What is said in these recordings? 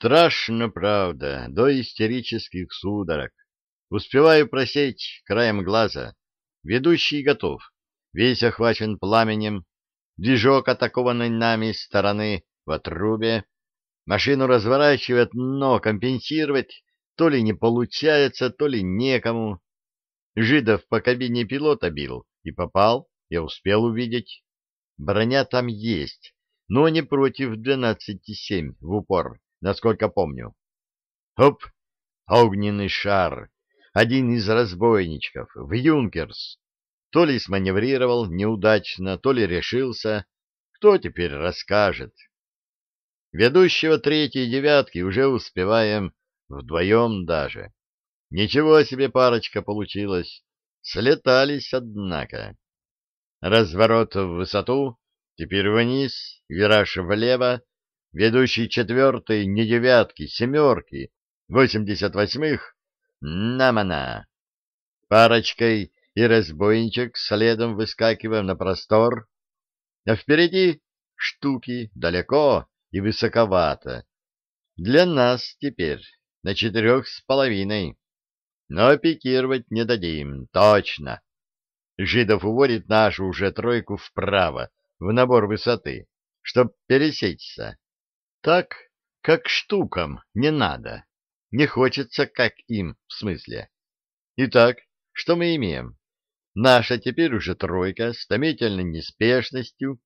Страшно, правда, до истерических судорог. Успеваю просечь краем глаза. Ведущий готов, весь охвачен пламенем, движок атакованной нами стороны в отрубе. Машину разворачивает, но компенсировать то ли не получается, то ли некому. Жидов по кабине пилота бил и попал, я успел увидеть. Броня там есть, но не против 12,7 в упор, насколько помню. Хоп! Огненный шар! Один из разбойничков, в Юнкерс. То ли сманеврировал неудачно, то ли решился. Кто теперь расскажет? Ведущего третьей девятки уже успеваем вдвоем даже. Ничего себе парочка получилась. Слетались, однако. Разворот в высоту, теперь вниз, вираж влево, ведущий четвертой, не девятки, семерки, восемьдесят восьмых, намана. Парочкой и разбойничек следом выскакиваем на простор, а впереди штуки далеко и высоковато. Для нас теперь на четырех с половиной, но пикировать не дадим, точно. Жидов уводит нашу уже тройку вправо, в набор высоты, чтоб пересечься. Так, как штукам, не надо. Не хочется, как им, в смысле. Итак, что мы имеем? Наша теперь уже тройка с томительной неспешностью,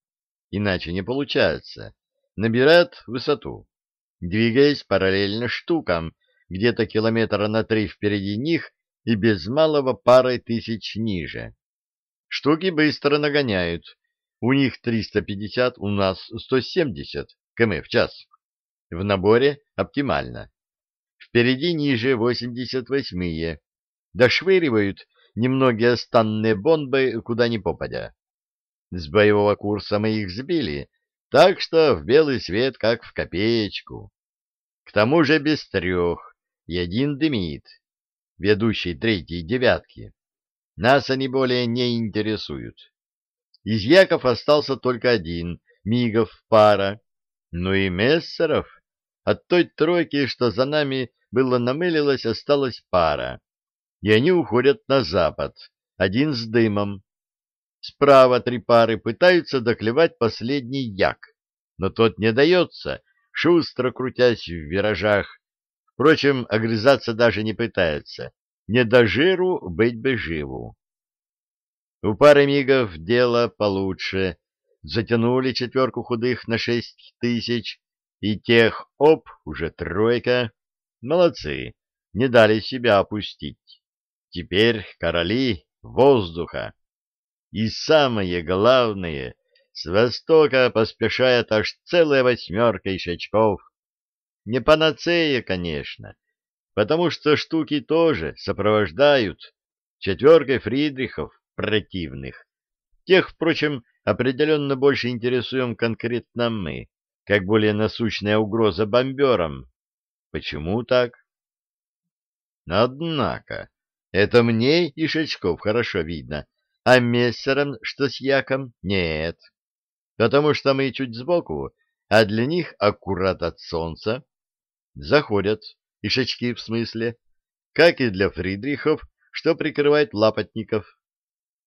иначе не получается, набирает высоту, двигаясь параллельно штукам, где-то километра на три впереди них и без малого парой тысяч ниже. Штуки быстро нагоняют. У них 350, у нас 170 км в час. В наборе оптимально. Впереди ниже 88-е. Дошвыривают немногие станные бомбы куда ни попадя. С боевого курса мы их сбили, так что в белый свет как в копеечку. К тому же без трех, и один дымит, ведущий третьей девятки. Нас они более не интересуют. Из Яков остался только один, Мигов пара, ну и Мессеров. От той тройки, что за нами было намылилось, осталась пара, и они уходят на запад, один с дымом. Справа три пары пытаются доклевать последний Як, но тот не дается, шустро крутясь в виражах. Впрочем, огрызаться даже не пытается не до жиру быть бы живу. У пары мигов дело получше. Затянули четверку худых на шесть тысяч, и тех, оп, уже тройка. Молодцы, не дали себя опустить. Теперь короли воздуха. И самое главное, с востока поспешает аж целая восьмерка ишачков. Не панацея, конечно, потому что штуки тоже сопровождают четверкой Фридрихов противных. Тех, впрочем, определенно больше интересуем конкретно мы, как более насущная угроза бомберам. Почему так? Однако, это мне и Шечков хорошо видно, а Мессерам, что с Яком, нет. Потому что мы чуть сбоку, а для них аккурат от солнца заходят ишачки в смысле, как и для Фридрихов, что прикрывает лапотников.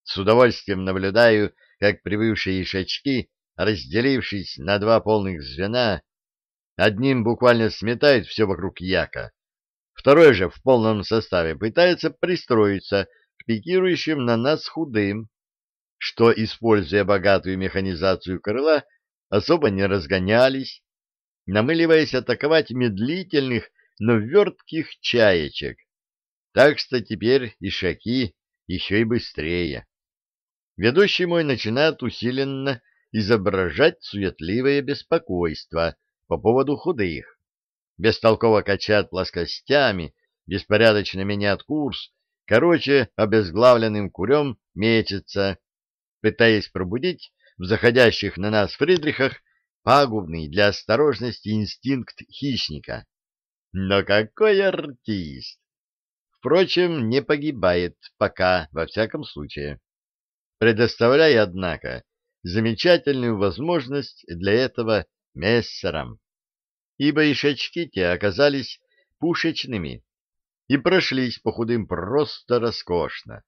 С удовольствием наблюдаю, как прибывшие ишачки, разделившись на два полных звена, одним буквально сметает все вокруг яка, второй же в полном составе пытается пристроиться к пикирующим на нас худым, что, используя богатую механизацию крыла, особо не разгонялись, намыливаясь атаковать медлительных но вертких чаечек. Так что теперь и шаки еще и быстрее. Ведущий мой начинает усиленно изображать суетливое беспокойство по поводу худых. Бестолково качает плоскостями, беспорядочно меняет курс, короче, обезглавленным курем мечется, пытаясь пробудить в заходящих на нас Фридрихах пагубный для осторожности инстинкт хищника. Но какой артист! Впрочем, не погибает пока, во всяком случае. Предоставляя, однако, замечательную возможность для этого мессерам. ибо ишачки те оказались пушечными и прошлись по худым просто роскошно.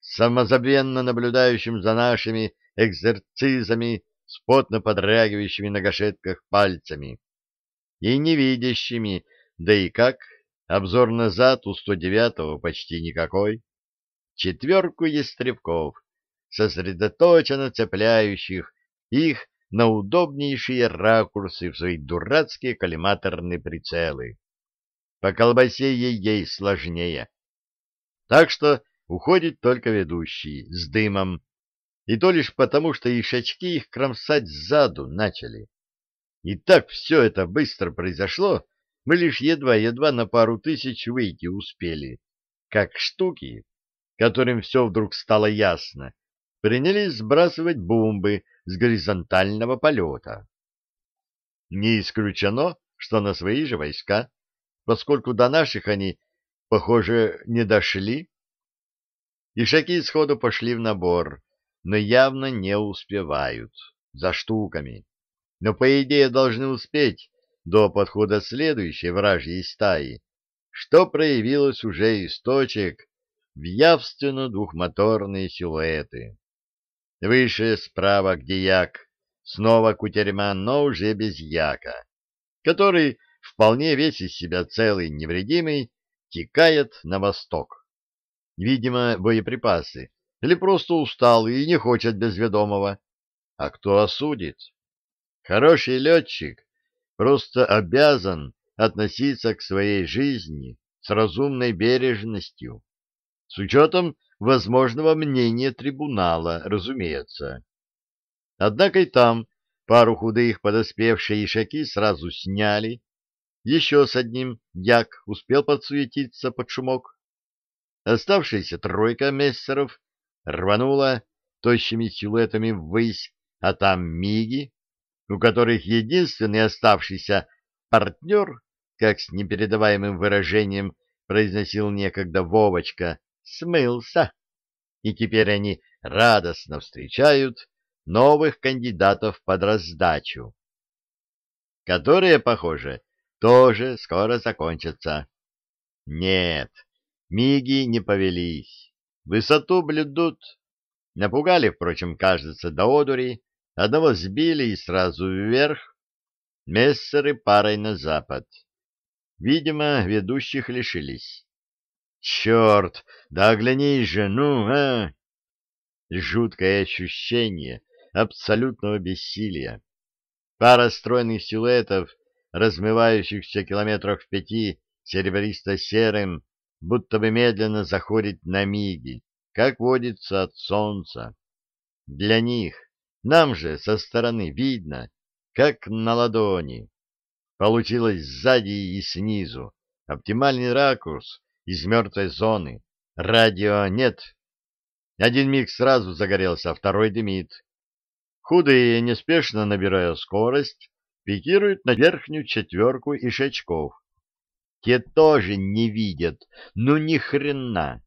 Самозабвенно наблюдающим за нашими экзерцизами с потно подрагивающими на гашетках пальцами и невидящими, да и как, обзор назад у 109-го почти никакой, четверку ястребков, сосредоточенно цепляющих их на удобнейшие ракурсы в свои дурацкие коллиматорные прицелы. По колбасе ей-ей сложнее. Так что уходит только ведущий с дымом, и то лишь потому, что ишачки их кромсать сзаду начали. И так все это быстро произошло, мы лишь едва-едва на пару тысяч выйти успели, как штуки, которым все вдруг стало ясно, принялись сбрасывать бомбы с горизонтального полета. Не исключено, что на свои же войска, поскольку до наших они, похоже, не дошли. Ишаки сходу пошли в набор, но явно не успевают, за штуками. Но, по идее, должны успеть до подхода следующей вражьей стаи, что проявилось уже из точек в явственно двухмоторные силуэты. Выше справа, где як, снова кутерьма, но уже без яка, который, вполне весь из себя целый невредимый, текает на восток. Видимо, боеприпасы, или просто устал и не хочет без ведомого. А кто осудит? Хороший летчик просто обязан относиться к своей жизни с разумной бережностью, с учетом возможного мнения трибунала, разумеется. Однако и там пару худых подоспевшие ишаки сразу сняли, еще с одним як успел подсуетиться под шумок. Оставшаяся тройка мессеров рванула тощими силуэтами ввысь, а там миги, у которых единственный оставшийся партнер, как с непередаваемым выражением произносил некогда Вовочка, смылся, и теперь они радостно встречают новых кандидатов под раздачу, которые, похоже, тоже скоро закончатся. Нет, миги не повелись, высоту блюдут. Напугали, впрочем, кажется, до одури, одного сбили и сразу вверх, мессеры парой на запад. Видимо, ведущих лишились. Черт, да оглянись же, ну, а! Жуткое ощущение абсолютного бессилия. Пара стройных силуэтов, размывающихся километрах в пяти серебристо-серым, будто бы медленно заходит на миги, как водится от солнца. Для них, нам же со стороны видно, как на ладони. Получилось сзади и снизу. Оптимальный ракурс, из мертвой зоны. Радио нет. Один миг сразу загорелся, а второй дымит. Худые, неспешно набирая скорость, пикируют на верхнюю четверку ишачков. Те тоже не видят, ну ни хрена.